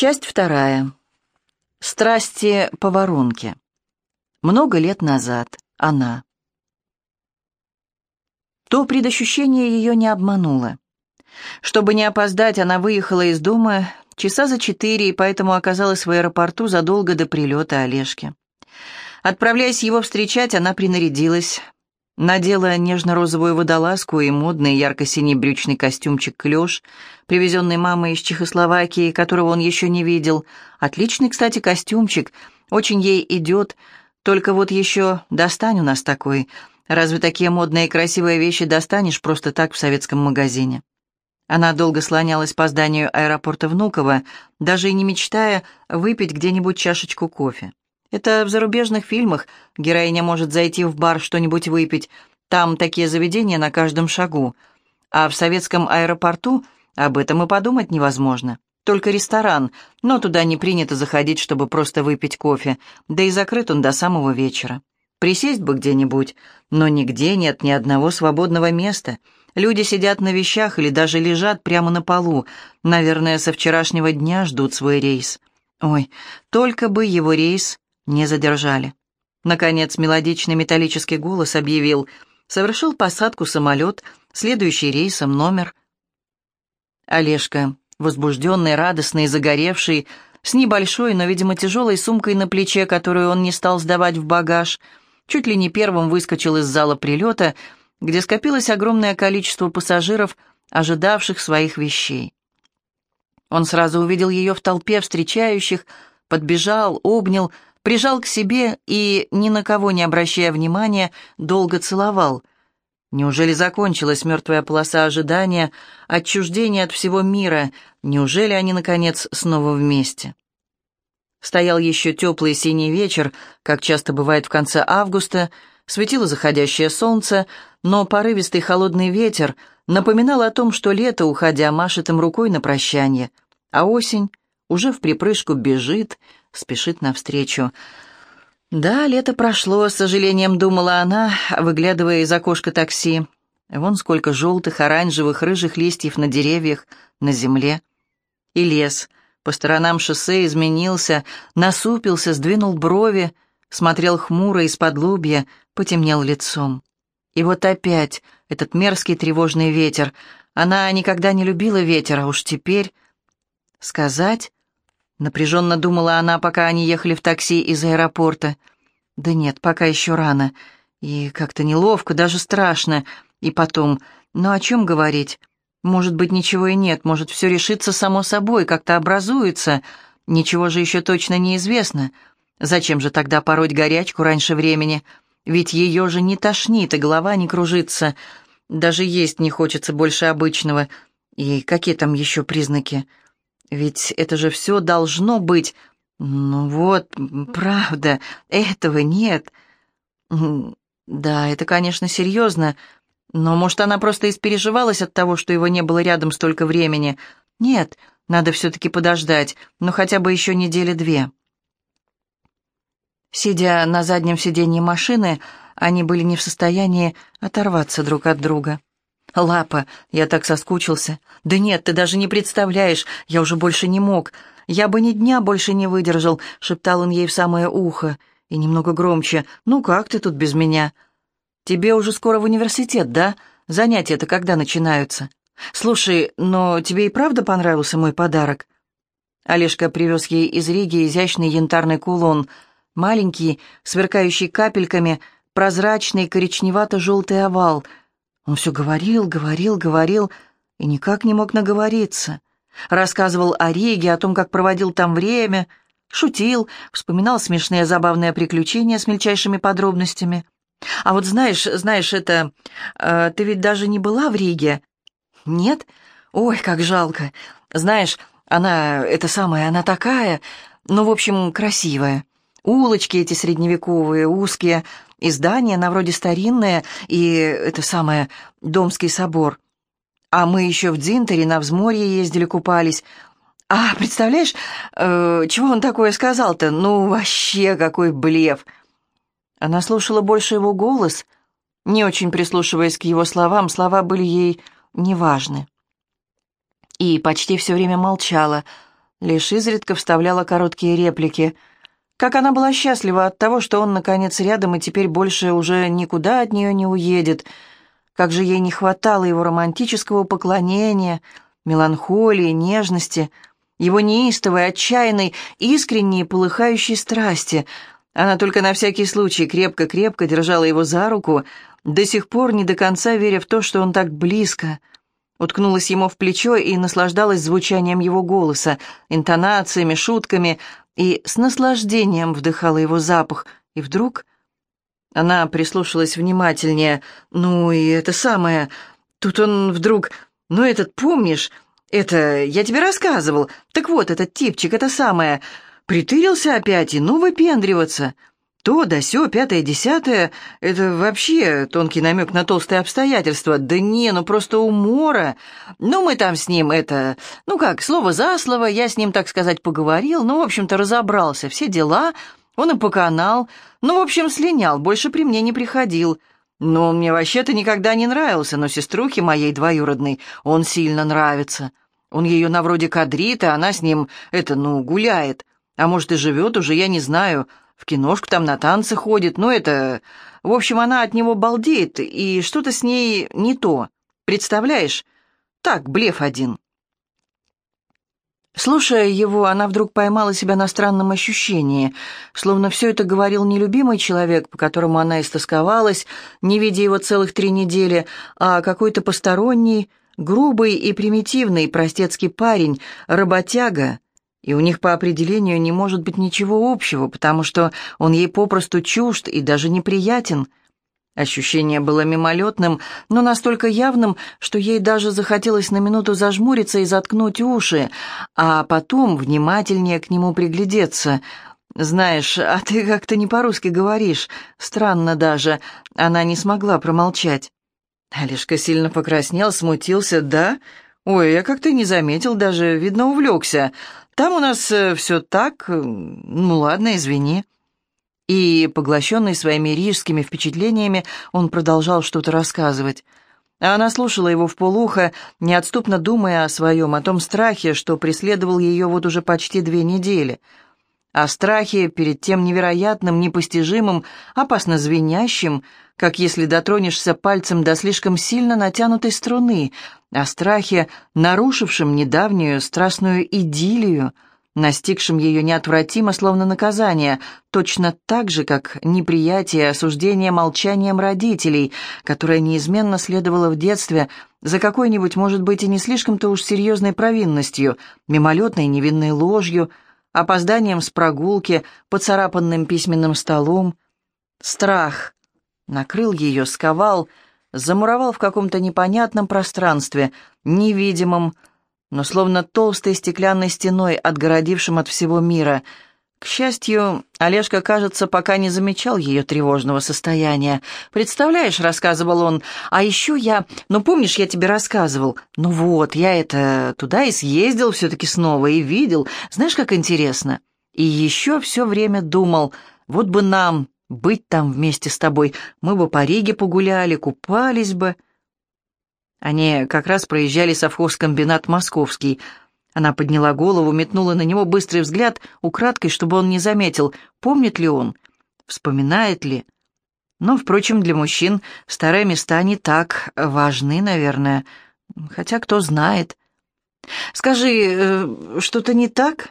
Часть вторая. Страсти по воронке. Много лет назад. Она. То предощущение ее не обмануло. Чтобы не опоздать, она выехала из дома часа за четыре и поэтому оказалась в аэропорту задолго до прилета Олежки. Отправляясь его встречать, она принарядилась, Надела нежно-розовую водолазку и модный ярко-синий брючный костюмчик клеш, привезенный мамой из Чехословакии, которого он еще не видел. Отличный, кстати, костюмчик, очень ей идет, только вот еще достань у нас такой. Разве такие модные и красивые вещи достанешь просто так в советском магазине? Она долго слонялась по зданию аэропорта Внуково, даже и не мечтая выпить где-нибудь чашечку кофе. Это в зарубежных фильмах героиня может зайти в бар что-нибудь выпить. Там такие заведения на каждом шагу. А в советском аэропорту об этом и подумать невозможно. Только ресторан, но туда не принято заходить, чтобы просто выпить кофе, да и закрыт он до самого вечера. Присесть бы где-нибудь, но нигде нет ни одного свободного места. Люди сидят на вещах или даже лежат прямо на полу. Наверное, со вчерашнего дня ждут свой рейс. Ой, только бы его рейс не задержали. Наконец, мелодичный металлический голос объявил «Совершил посадку самолет, следующий рейсом номер». Олежка, возбужденный, радостный, загоревший, с небольшой, но, видимо, тяжелой сумкой на плече, которую он не стал сдавать в багаж, чуть ли не первым выскочил из зала прилета, где скопилось огромное количество пассажиров, ожидавших своих вещей. Он сразу увидел ее в толпе встречающих, подбежал, обнял, прижал к себе и, ни на кого не обращая внимания, долго целовал. Неужели закончилась мертвая полоса ожидания, отчуждения от всего мира? Неужели они, наконец, снова вместе? Стоял еще теплый синий вечер, как часто бывает в конце августа, светило заходящее солнце, но порывистый холодный ветер напоминал о том, что лето, уходя, машет им рукой на прощание, а осень уже в припрыжку бежит, спешит навстречу. «Да, лето прошло», — с сожалением думала она, выглядывая из окошка такси. Вон сколько желтых, оранжевых, рыжих листьев на деревьях, на земле. И лес по сторонам шоссе изменился, насупился, сдвинул брови, смотрел хмуро из-под лобья, потемнел лицом. И вот опять этот мерзкий тревожный ветер. Она никогда не любила ветер, а уж теперь... Сказать? Напряженно думала она, пока они ехали в такси из аэропорта. Да нет, пока еще рано. И как-то неловко, даже страшно. И потом, ну о чем говорить? Может быть, ничего и нет, может, все решится само собой, как-то образуется. Ничего же еще точно неизвестно. Зачем же тогда пороть горячку раньше времени? Ведь ее же не тошнит, и голова не кружится. Даже есть не хочется больше обычного. И какие там еще признаки? Ведь это же все должно быть... Ну вот, правда, этого нет. Да, это, конечно, серьезно, но, может, она просто испереживалась от того, что его не было рядом столько времени. Нет, надо все-таки подождать, но хотя бы еще недели две. Сидя на заднем сиденье машины, они были не в состоянии оторваться друг от друга. «Лапа, я так соскучился. Да нет, ты даже не представляешь, я уже больше не мог. Я бы ни дня больше не выдержал», — шептал он ей в самое ухо. И немного громче. «Ну как ты тут без меня?» «Тебе уже скоро в университет, да? Занятия-то когда начинаются?» «Слушай, но тебе и правда понравился мой подарок?» Олежка привез ей из Риги изящный янтарный кулон. Маленький, сверкающий капельками, прозрачный коричневато-желтый овал — он все говорил, говорил, говорил и никак не мог наговориться. Рассказывал о Риге, о том, как проводил там время, шутил, вспоминал смешные забавные приключения с мельчайшими подробностями. «А вот знаешь, знаешь, это... Э, ты ведь даже не была в Риге?» «Нет? Ой, как жалко. Знаешь, она, это самая, она такая, ну, в общем, красивая. Улочки эти средневековые, узкие, и здания на вроде старинные, и это самое, Домский собор. А мы еще в Дзинтере на взморье ездили, купались. А, представляешь, э, чего он такое сказал-то? Ну, вообще, какой блеф!» Она слушала больше его голос, не очень прислушиваясь к его словам, слова были ей неважны. И почти все время молчала, лишь изредка вставляла короткие реплики. Как она была счастлива от того, что он, наконец, рядом и теперь больше уже никуда от нее не уедет. Как же ей не хватало его романтического поклонения, меланхолии, нежности, его неистовой, отчаянной, искренней, полыхающей страсти. Она только на всякий случай крепко-крепко держала его за руку, до сих пор не до конца веря в то, что он так близко — уткнулась ему в плечо и наслаждалась звучанием его голоса, интонациями, шутками, и с наслаждением вдыхала его запах. И вдруг она прислушалась внимательнее. «Ну и это самое...» Тут он вдруг... «Ну этот, помнишь? Это я тебе рассказывал. Так вот, этот типчик, это самое... Притырился опять и ну выпендриваться. То да сё, пятое, десятое — это вообще тонкий намек на толстые обстоятельства. Да не, ну просто умора. Ну, мы там с ним это... Ну как, слово за слово, я с ним, так сказать, поговорил. Ну, в общем-то, разобрался. Все дела. Он и поканал. Ну, в общем, слинял. Больше при мне не приходил. Но он мне вообще-то никогда не нравился, но сеструхе моей двоюродной он сильно нравится. Он ее на вроде кадрит, а она с ним, это, ну, гуляет. А может, и живет уже, я не знаю в киношку там на танцы ходит, но это... В общем, она от него балдеет, и что-то с ней не то. Представляешь? Так, блеф один. Слушая его, она вдруг поймала себя на странном ощущении, словно все это говорил не любимый человек, по которому она истосковалась, не видя его целых три недели, а какой-то посторонний, грубый и примитивный простецкий парень, работяга, и у них по определению не может быть ничего общего, потому что он ей попросту чужд и даже неприятен. Ощущение было мимолетным, но настолько явным, что ей даже захотелось на минуту зажмуриться и заткнуть уши, а потом внимательнее к нему приглядеться. «Знаешь, а ты как-то не по-русски говоришь. Странно даже». Она не смогла промолчать. Алишка сильно покраснел, смутился. «Да? Ой, я как-то не заметил даже, видно, увлекся. Там у нас э, все так, э, ну ладно, извини». И, поглощенный своими рижскими впечатлениями, он продолжал что-то рассказывать. А она слушала его в полухо, неотступно думая о своем, о том страхе, что преследовал ее вот уже почти две недели. О страхе перед тем невероятным, непостижимым, опасно звенящим, как если дотронешься пальцем до слишком сильно натянутой струны, о страхе, нарушившем недавнюю страстную идиллию, настигшем ее неотвратимо, словно наказание, точно так же, как неприятие осуждение молчанием родителей, которое неизменно следовало в детстве за какой-нибудь, может быть, и не слишком-то уж серьезной провинностью, мимолетной невинной ложью, опозданием с прогулки, поцарапанным письменным столом. Страх, накрыл ее, сковал, замуровал в каком-то непонятном пространстве, невидимом, но словно толстой стеклянной стеной, отгородившим от всего мира. К счастью, Олежка, кажется, пока не замечал ее тревожного состояния. «Представляешь», — рассказывал он, — «а еще я... Ну, помнишь, я тебе рассказывал? Ну вот, я это... Туда и съездил все-таки снова, и видел. Знаешь, как интересно?» И еще все время думал, вот бы нам быть там вместе с тобой. Мы бы по Риге погуляли, купались бы». Они как раз проезжали совхозкомбинат «Московский». Она подняла голову, метнула на него быстрый взгляд, украдкой, чтобы он не заметил, помнит ли он, вспоминает ли. Но, впрочем, для мужчин старые места не так важны, наверное. Хотя кто знает. «Скажи, э, что-то не так?»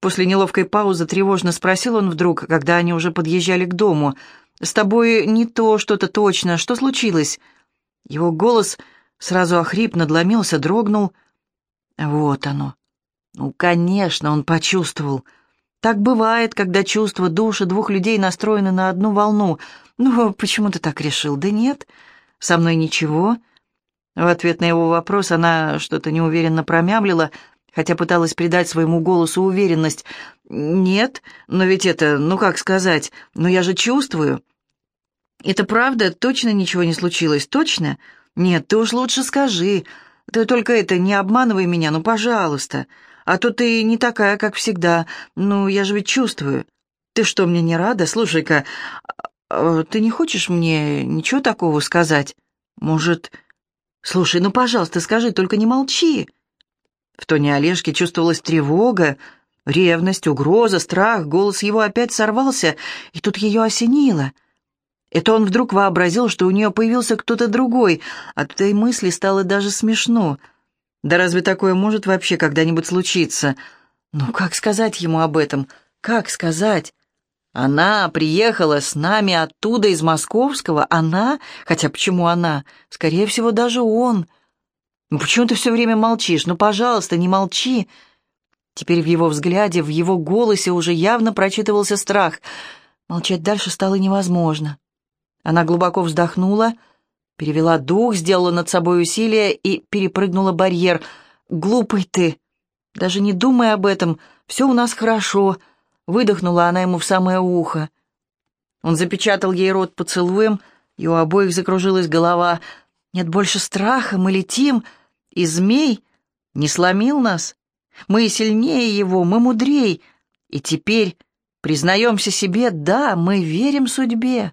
После неловкой паузы тревожно спросил он вдруг, когда они уже подъезжали к дому. «С тобой не то что-то точно. Что случилось?» Его голос сразу охрип, надломился, дрогнул. Вот оно. Ну, конечно, он почувствовал. Так бывает, когда чувства души двух людей настроены на одну волну. Ну, почему ты так решил? Да нет, со мной ничего. В ответ на его вопрос она что-то неуверенно промямлила — хотя пыталась придать своему голосу уверенность. «Нет, но ведь это, ну как сказать, но я же чувствую». «Это правда? Точно ничего не случилось? Точно? Нет, ты уж лучше скажи. Ты только это, не обманывай меня, ну, пожалуйста. А то ты не такая, как всегда. Ну, я же ведь чувствую. Ты что, мне не рада? Слушай-ка, а, ты не хочешь мне ничего такого сказать? Может... Слушай, ну, пожалуйста, скажи, только не молчи». В тоне Олежки чувствовалась тревога, ревность, угроза, страх. Голос его опять сорвался, и тут ее осенило. Это он вдруг вообразил, что у нее появился кто-то другой. От этой мысли стало даже смешно. Да разве такое может вообще когда-нибудь случиться? Ну, как сказать ему об этом? Как сказать? Она приехала с нами оттуда, из Московского. Она? Хотя почему она? Скорее всего, даже он. Ну почему ты все время молчишь? Ну, пожалуйста, не молчи. Теперь в его взгляде, в его голосе уже явно прочитывался страх. Молчать дальше стало невозможно. Она глубоко вздохнула, перевела дух, сделала над собой усилие и перепрыгнула барьер. «Глупый ты! Даже не думай об этом, все у нас хорошо!» Выдохнула она ему в самое ухо. Он запечатал ей рот поцелуем, и у обоих закружилась голова. «Нет больше страха, мы летим, и змей не сломил нас. Мы сильнее его, мы мудрей, и теперь признаемся себе, да, мы верим судьбе».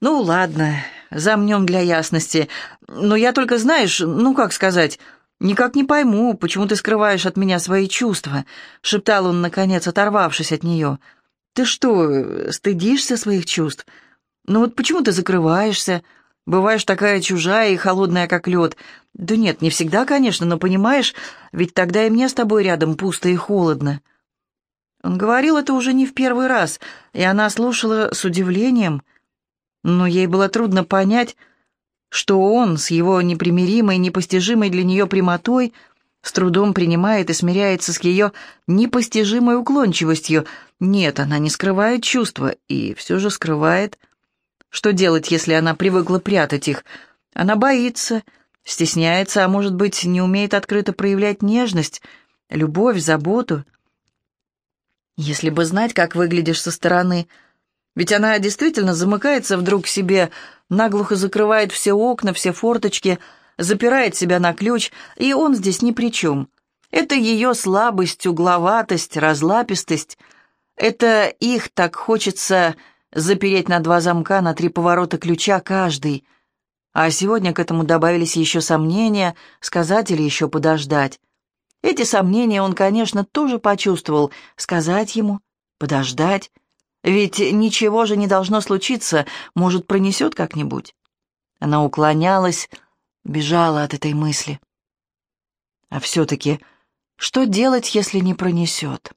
«Ну, ладно, замнем для ясности. Но я только, знаешь, ну, как сказать, «Никак не пойму, почему ты скрываешь от меня свои чувства», — шептал он, наконец, оторвавшись от нее. «Ты что, стыдишься своих чувств? Ну вот почему ты закрываешься? Бываешь такая чужая и холодная, как лед. Да нет, не всегда, конечно, но понимаешь, ведь тогда и мне с тобой рядом пусто и холодно». Он говорил это уже не в первый раз, и она слушала с удивлением, но ей было трудно понять, что он с его непримиримой, непостижимой для нее прямотой с трудом принимает и смиряется с ее непостижимой уклончивостью. Нет, она не скрывает чувства, и все же скрывает. Что делать, если она привыкла прятать их? Она боится, стесняется, а может быть, не умеет открыто проявлять нежность, любовь, заботу. Если бы знать, как выглядишь со стороны, ведь она действительно замыкается вдруг себе, наглухо закрывает все окна, все форточки, запирает себя на ключ, и он здесь ни при чем. Это ее слабость, угловатость, разлапистость. Это их так хочется запереть на два замка, на три поворота ключа каждый. А сегодня к этому добавились еще сомнения, сказать или еще подождать. Эти сомнения он, конечно, тоже почувствовал. Сказать ему, подождать. Ведь ничего же не должно случиться, может, пронесет как-нибудь. Она уклонялась, бежала от этой мысли. А все-таки, что делать, если не пронесет?